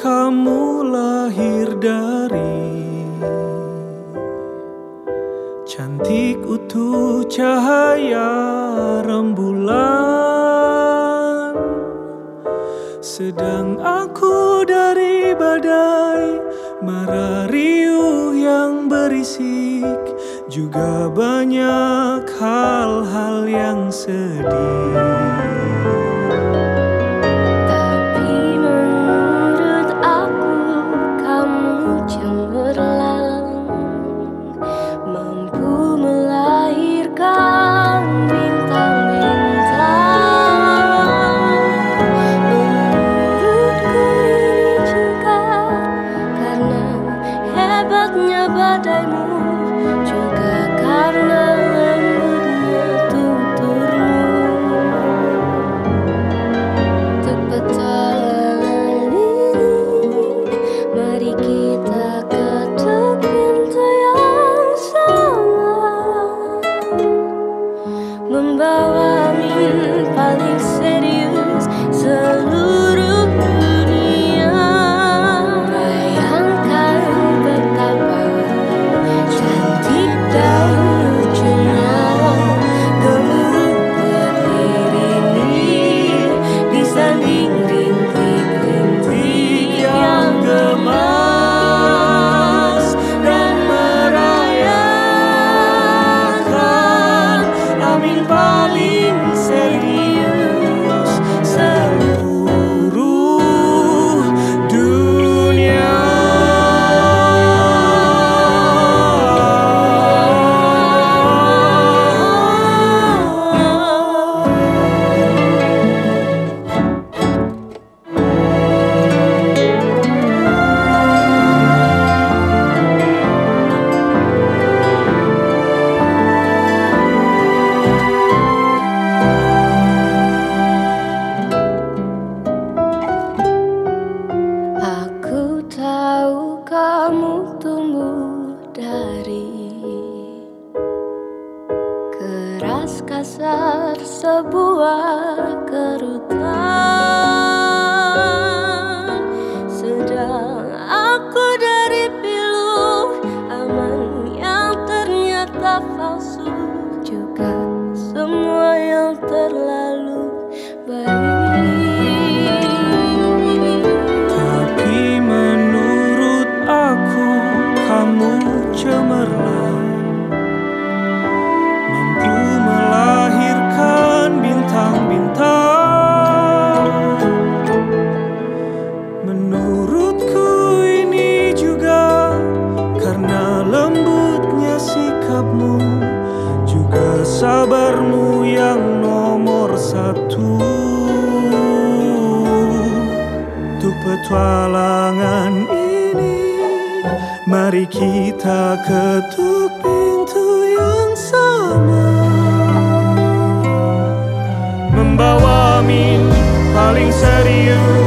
kamu lahir dari Cantik utuh cahaya rembulan. Sedang aku dari badai Mara yang berisik Juga banyak hal-hal yang sedih. Hebatnya badaimu Juga karena lembutnya tuturmu. Untuk petualangan ini Mari kita ketuk pintu yang sama. Membawa min paling serius seluruh sebuah kerutan petualangan ini. Mari kita ketuk pintu yang sama. Membawa min paling serius